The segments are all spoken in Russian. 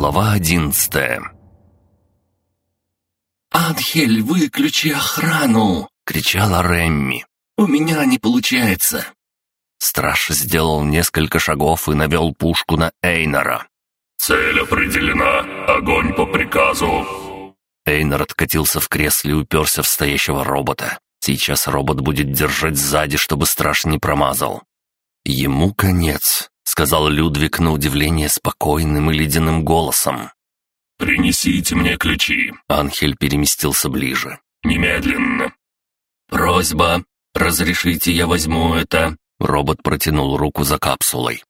Глава одиннадцатая «Анхель, выключи охрану!» — кричала Рэмми. «У меня не получается!» Страж сделал несколько шагов и навел пушку на Эйнора. «Цель определена. Огонь по приказу!» Эйнор откатился в кресле и уперся в стоящего робота. Сейчас робот будет держать сзади, чтобы страж не промазал. «Ему конец», — сказал Людвиг на удивление спокойным и ледяным голосом. «Принесите мне ключи». Анхель переместился ближе. «Немедленно». «Просьба. Разрешите, я возьму это». Робот протянул руку за капсулой.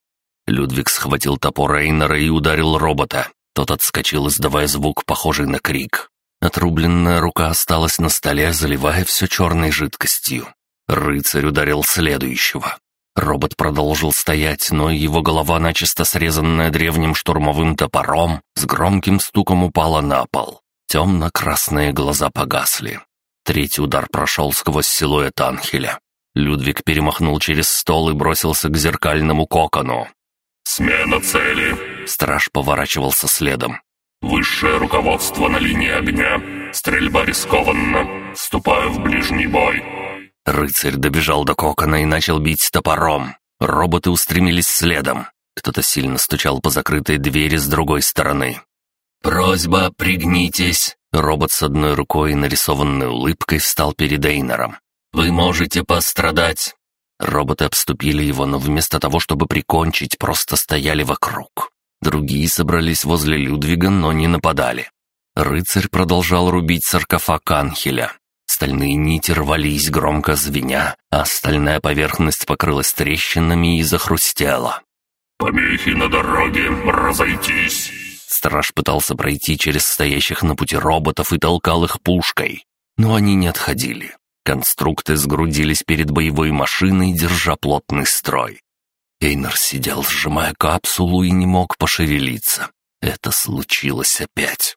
Людвиг схватил топор Эйнера и ударил робота. Тот отскочил, издавая звук, похожий на крик. Отрубленная рука осталась на столе, заливая все черной жидкостью. Рыцарь ударил следующего. Робот продолжил стоять, но его голова, начисто срезанная древним штурмовым топором, с громким стуком упала на пол. Темно-красные глаза погасли. Третий удар прошел сквозь силуэт Анхеля. Людвиг перемахнул через стол и бросился к зеркальному кокону. «Смена цели!» Страж поворачивался следом. «Высшее руководство на линии огня. Стрельба рискованна. Вступаю в ближний бой». Рыцарь добежал до кокона и начал бить топором. Роботы устремились следом. Кто-то сильно стучал по закрытой двери с другой стороны. «Просьба, пригнитесь!» Робот с одной рукой и нарисованной улыбкой встал перед Эйнером. «Вы можете пострадать!» Роботы обступили его, но вместо того, чтобы прикончить, просто стояли вокруг. Другие собрались возле Людвига, но не нападали. Рыцарь продолжал рубить саркофаг Анхеля. Стальные нити рвались, громко звеня, а остальная поверхность покрылась трещинами и захрустела. «Помехи на дороге, разойтись!» Страж пытался пройти через стоящих на пути роботов и толкал их пушкой, но они не отходили. Конструкты сгрудились перед боевой машиной, держа плотный строй. Эйнер сидел, сжимая капсулу, и не мог пошевелиться. Это случилось опять.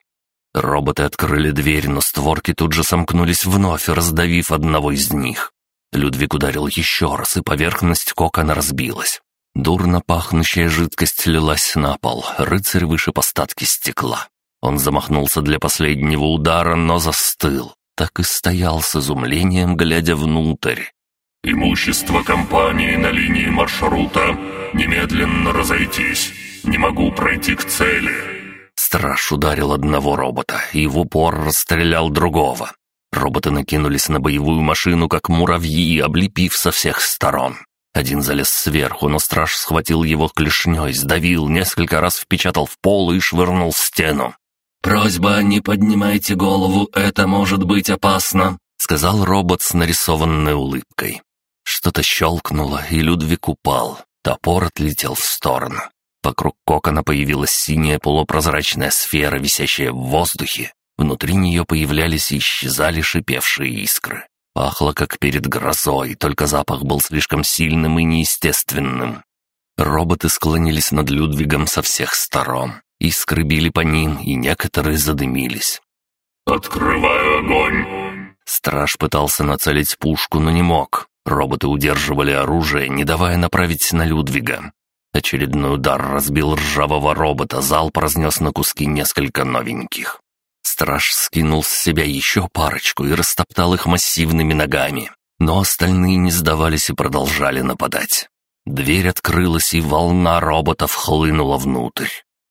Роботы открыли дверь, но створки тут же сомкнулись вновь, раздавив одного из них. Людвиг ударил еще раз, и поверхность кокона разбилась. Дурно пахнущая жидкость лилась на пол, рыцарь выше остатки стекла. Он замахнулся для последнего удара, но застыл. Так и стоял с изумлением, глядя внутрь. «Имущество компании на линии маршрута. Немедленно разойтись. Не могу пройти к цели». Страж ударил одного робота и в упор расстрелял другого. Роботы накинулись на боевую машину, как муравьи, облепив со всех сторон. Один залез сверху, но страж схватил его клешней, сдавил, несколько раз впечатал в пол и швырнул в стену. «Просьба, не поднимайте голову, это может быть опасно», — сказал робот с нарисованной улыбкой. Что-то щелкнуло, и Людвиг упал. Топор отлетел в сторону. Вокруг кокона появилась синяя полупрозрачная сфера, висящая в воздухе. Внутри нее появлялись и исчезали шипевшие искры. Пахло, как перед грозой, только запах был слишком сильным и неестественным. Роботы склонились над Людвигом со всех сторон. Искры били по ним, и некоторые задымились. «Открываю огонь!» Страж пытался нацелить пушку, но не мог. Роботы удерживали оружие, не давая направить на Людвига. Очередной удар разбил ржавого робота, залп разнес на куски несколько новеньких. Страж скинул с себя еще парочку и растоптал их массивными ногами. Но остальные не сдавались и продолжали нападать. Дверь открылась, и волна роботов хлынула внутрь.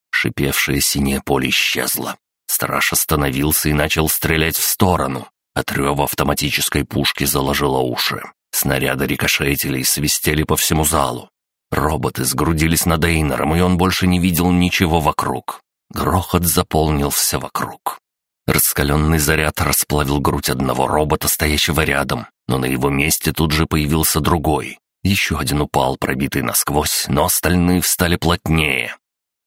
Шипевшее синее поле исчезло. Страж остановился и начал стрелять в сторону. От рева автоматической пушки заложило уши. Снаряды рикошетили и свистели по всему залу. Роботы сгрудились над Эйнером, и он больше не видел ничего вокруг. Грохот заполнил все вокруг. Раскаленный заряд расплавил грудь одного робота, стоящего рядом, но на его месте тут же появился другой. Еще один упал, пробитый насквозь, но остальные встали плотнее.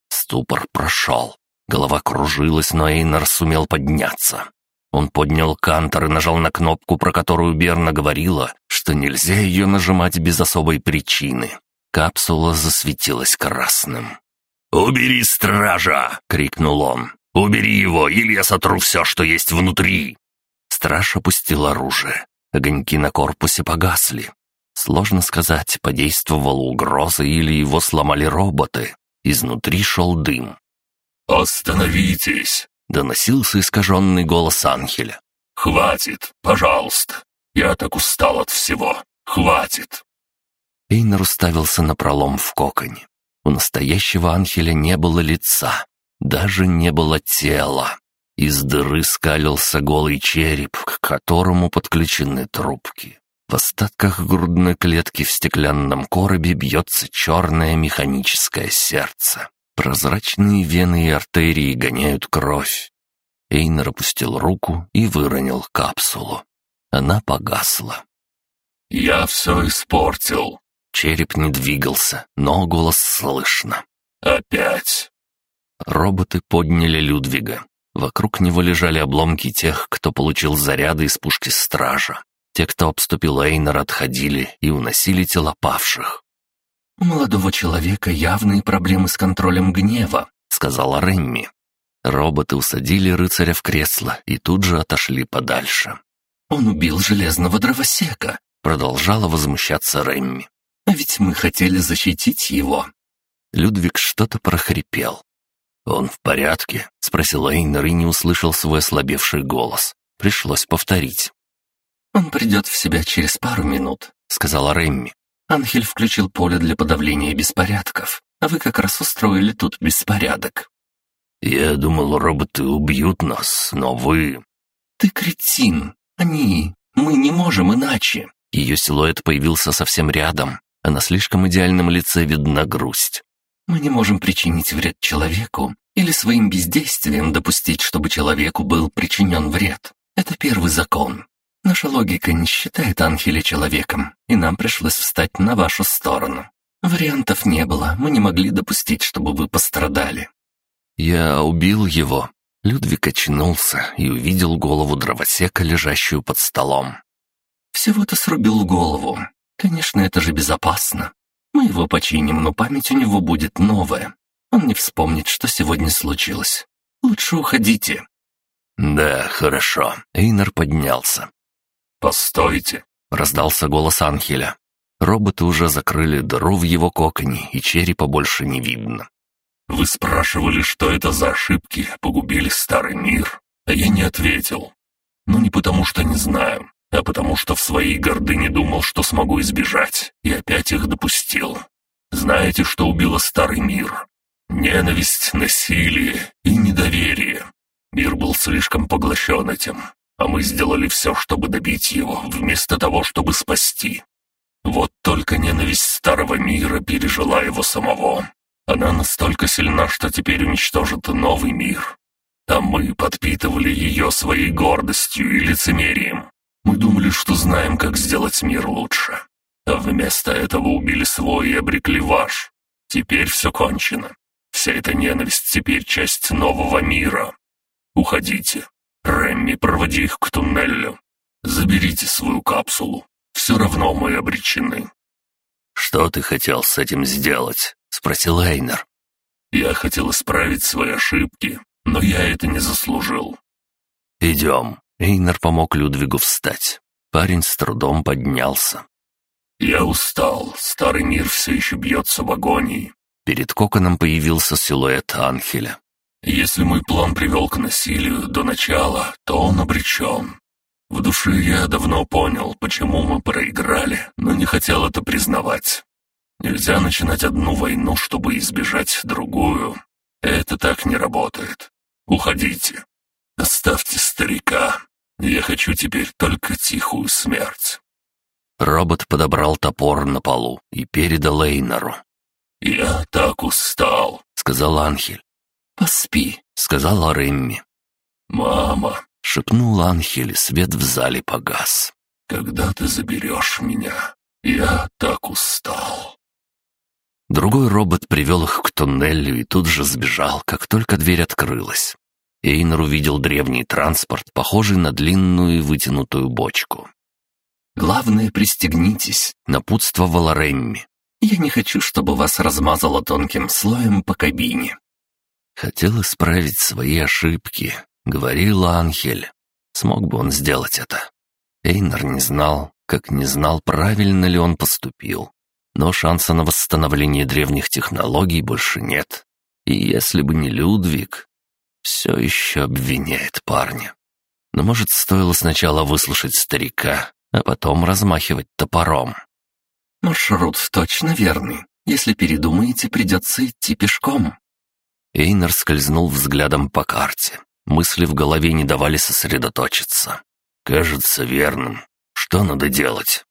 Ступор прошел. Голова кружилась, но Эйнер сумел подняться. Он поднял кантор и нажал на кнопку, про которую Берна говорила, что нельзя ее нажимать без особой причины. Капсула засветилась красным. «Убери стража!» — крикнул он. «Убери его, или я сотру все, что есть внутри!» Страж опустил оружие. Огоньки на корпусе погасли. Сложно сказать, подействовала угроза или его сломали роботы. Изнутри шел дым. «Остановитесь!» — доносился искаженный голос Анхеля. «Хватит, пожалуйста! Я так устал от всего! Хватит!» Эйнер уставился на пролом в коконе. У настоящего Анхеля не было лица, даже не было тела. Из дыры скалился голый череп, к которому подключены трубки. В остатках грудной клетки в стеклянном коробе бьется черное механическое сердце. Прозрачные вены и артерии гоняют кровь. Эйнер опустил руку и выронил капсулу. Она погасла. «Я все испортил». Череп не двигался, но голос слышно. «Опять». Роботы подняли Людвига. Вокруг него лежали обломки тех, кто получил заряды из пушки стража. Те, кто обступил Эйнер, отходили и уносили тела павших. «У молодого человека явные проблемы с контролем гнева», — сказала Рэмми. Роботы усадили рыцаря в кресло и тут же отошли подальше. «Он убил железного дровосека», — продолжала возмущаться Рэмми. «А ведь мы хотели защитить его». Людвиг что-то прохрипел. «Он в порядке?» — спросил Эйнер и не услышал свой ослабевший голос. Пришлось повторить. «Он придет в себя через пару минут», — сказала Рэмми. «Анхель включил поле для подавления беспорядков, а вы как раз устроили тут беспорядок». «Я думал, роботы убьют нас, но вы...» «Ты кретин! Они... Мы не можем иначе!» Ее силуэт появился совсем рядом, а на слишком идеальном лице видна грусть. «Мы не можем причинить вред человеку или своим бездействием допустить, чтобы человеку был причинен вред. Это первый закон. Наша логика не считает Анхеля человеком, и нам пришлось встать на вашу сторону. Вариантов не было, мы не могли допустить, чтобы вы пострадали». «Я убил его». Людвиг очнулся и увидел голову дровосека, лежащую под столом. «Всего-то срубил голову. Конечно, это же безопасно. Мы его починим, но память у него будет новая. Он не вспомнит, что сегодня случилось. Лучше уходите». «Да, хорошо». Эйнер поднялся. «Постойте!» — раздался голос Анхеля. Роботы уже закрыли дыру в его коконе, и черепа больше не видно. «Вы спрашивали, что это за ошибки погубили старый мир, а я не ответил. Но не потому, что не знаю, а потому, что в своей гордыне думал, что смогу избежать, и опять их допустил. Знаете, что убило старый мир? Ненависть, насилие и недоверие. Мир был слишком поглощен этим, а мы сделали все, чтобы добить его, вместо того, чтобы спасти. Вот только ненависть старого мира пережила его самого. Она настолько сильна, что теперь уничтожит новый мир. А мы подпитывали ее своей гордостью и лицемерием. Мы думали, что знаем, как сделать мир лучше. А вместо этого убили свой и обрекли ваш. Теперь все кончено. Вся эта ненависть теперь часть нового мира. Уходите. Рэмми, проводи их к туннелю. Заберите свою капсулу. Все равно мы обречены». «Что ты хотел с этим сделать?» — спросил Эйнер. «Я хотел исправить свои ошибки, но я это не заслужил». «Идем». Эйнер помог Людвигу встать. Парень с трудом поднялся. «Я устал. Старый мир все еще бьется в агонии». Перед коконом появился силуэт Анхеля. Если мой план привел к насилию до начала, то он обречен. В душе я давно понял, почему мы проиграли, но не хотел это признавать. Нельзя начинать одну войну, чтобы избежать другую. Это так не работает. Уходите. Оставьте старика. Я хочу теперь только тихую смерть. Робот подобрал топор на полу и передал Эйнору. «Я так устал», — сказал Анхель. «Поспи», — сказала Ремми. «Мама», — шепнул Анхель, свет в зале погас. «Когда ты заберешь меня? Я так устал». Другой робот привел их к туннелю и тут же сбежал, как только дверь открылась. Эйнер увидел древний транспорт, похожий на длинную и вытянутую бочку. «Главное, пристегнитесь», — напутствовала Ремми. «Я не хочу, чтобы вас размазало тонким слоем по кабине. Хотел исправить свои ошибки, говорил Анхель. Смог бы он сделать это? Эйнер не знал, как не знал, правильно ли он поступил. Но шанса на восстановление древних технологий больше нет. И если бы не Людвиг, все еще обвиняет парня. Но, может, стоило сначала выслушать старика, а потом размахивать топором. «Маршрут точно верный. Если передумаете, придется идти пешком». Эйнер скользнул взглядом по карте. Мысли в голове не давали сосредоточиться. «Кажется верным. Что надо делать?»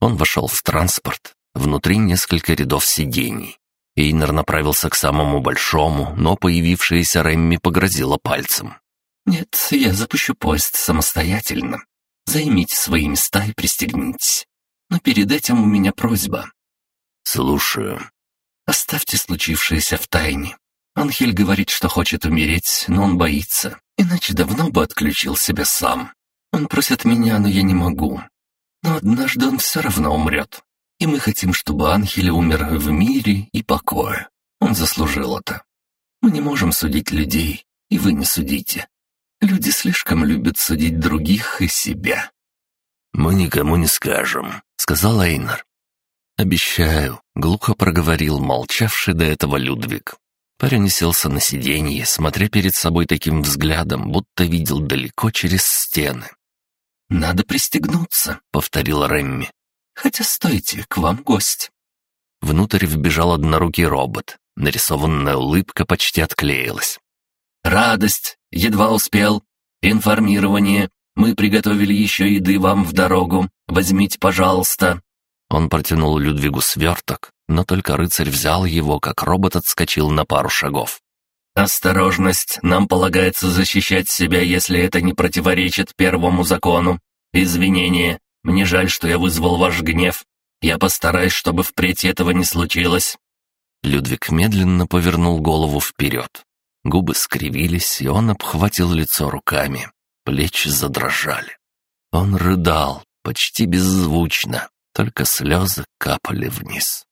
Он вошел в транспорт. Внутри несколько рядов сидений. Эйнер направился к самому большому, но появившаяся Рэмми погрозила пальцем. «Нет, я запущу поезд самостоятельно. Займите свои места и пристегнитесь. Но перед этим у меня просьба». «Слушаю». «Оставьте случившееся в тайне. Анхель говорит, что хочет умереть, но он боится, иначе давно бы отключил себя сам. Он просит меня, но я не могу. Но однажды он все равно умрет. И мы хотим, чтобы Анхель умер в мире и покое. Он заслужил это. Мы не можем судить людей, и вы не судите. Люди слишком любят судить других и себя». «Мы никому не скажем», — сказал Эйнар. «Обещаю», — глухо проговорил молчавший до этого Людвиг. Парень селся на сиденье, смотря перед собой таким взглядом, будто видел далеко через стены. «Надо пристегнуться», — повторил Рэмми. «Хотя стойте, к вам гость». Внутрь вбежал однорукий робот. Нарисованная улыбка почти отклеилась. «Радость! Едва успел. Информирование. Мы приготовили еще еды вам в дорогу. Возьмите, пожалуйста». Он протянул Людвигу сверток, но только рыцарь взял его, как робот отскочил на пару шагов. «Осторожность! Нам полагается защищать себя, если это не противоречит первому закону. Извинения. Мне жаль, что я вызвал ваш гнев. Я постараюсь, чтобы впредь этого не случилось». Людвиг медленно повернул голову вперед. Губы скривились, и он обхватил лицо руками. Плечи задрожали. Он рыдал, почти беззвучно, только слезы капали вниз.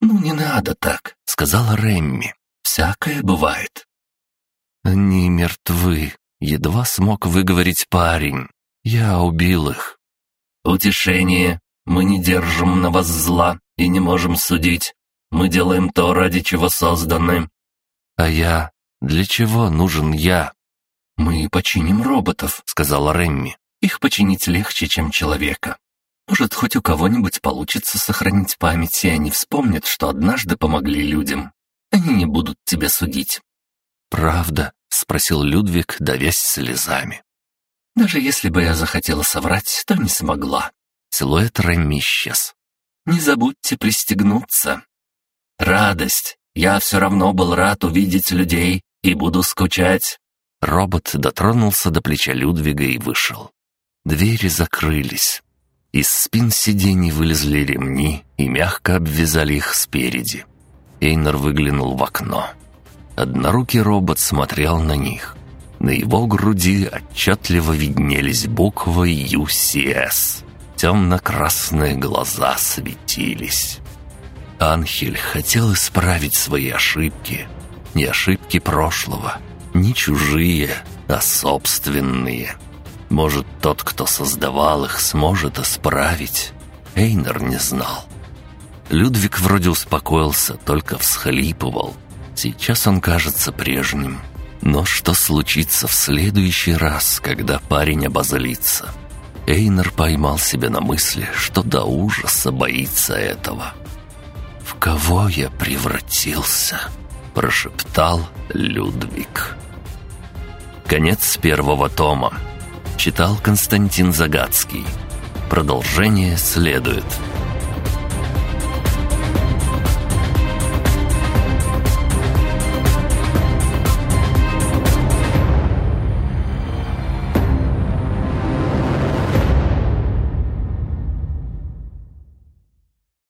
«Ну не надо так», — сказала Рэмми. «Всякое бывает». «Они мертвы», — едва смог выговорить парень. «Я убил их». «Утешение. Мы не держим на вас зла и не можем судить. Мы делаем то, ради чего созданы». «А я? Для чего нужен я?» «Мы починим роботов», — сказала Рэмми. «Их починить легче, чем человека. Может, хоть у кого-нибудь получится сохранить память, и они вспомнят, что однажды помогли людям. Они не будут тебя судить». «Правда?» — спросил Людвиг, давясь слезами. «Даже если бы я захотела соврать, то не смогла». Силуэт Рэмми исчез. «Не забудьте пристегнуться». «Радость! Я все равно был рад увидеть людей и буду скучать». Робот дотронулся до плеча Людвига и вышел. Двери закрылись. Из спин сидений вылезли ремни и мягко обвязали их спереди. Эйнер выглянул в окно. Однорукий робот смотрел на них. На его груди отчетливо виднелись буквы UCS. Темно-красные глаза светились. Анхель хотел исправить свои ошибки. Не ошибки прошлого, не чужие, а собственные. Может, тот, кто создавал их, сможет исправить. Эйнер не знал. Людвиг вроде успокоился, только всхлипывал. Сейчас он кажется прежним. Но что случится в следующий раз, когда парень обозлится? Эйнер поймал себя на мысли, что до ужаса боится этого. «В кого я превратился?» – прошептал Людвиг. Конец первого тома. Читал Константин Загадский. Продолжение следует.